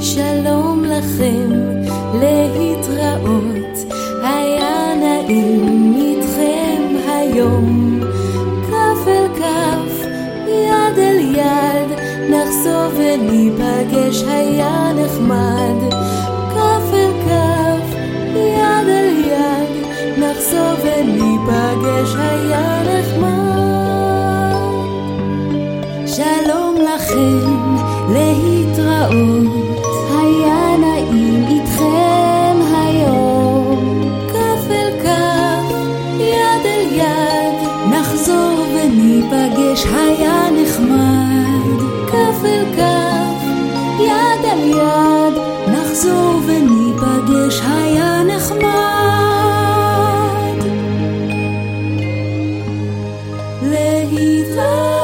שלום לכם, להתראות, וניפגש היה נחמד, כף אל כף, יד אל יד, נחזור וניפגש היה נחמד. שלום לכם, להתראות, היה איתכם היום, כף, וניפגש נחמד. יד, נחזור וניפגש היה נחמד. להתראות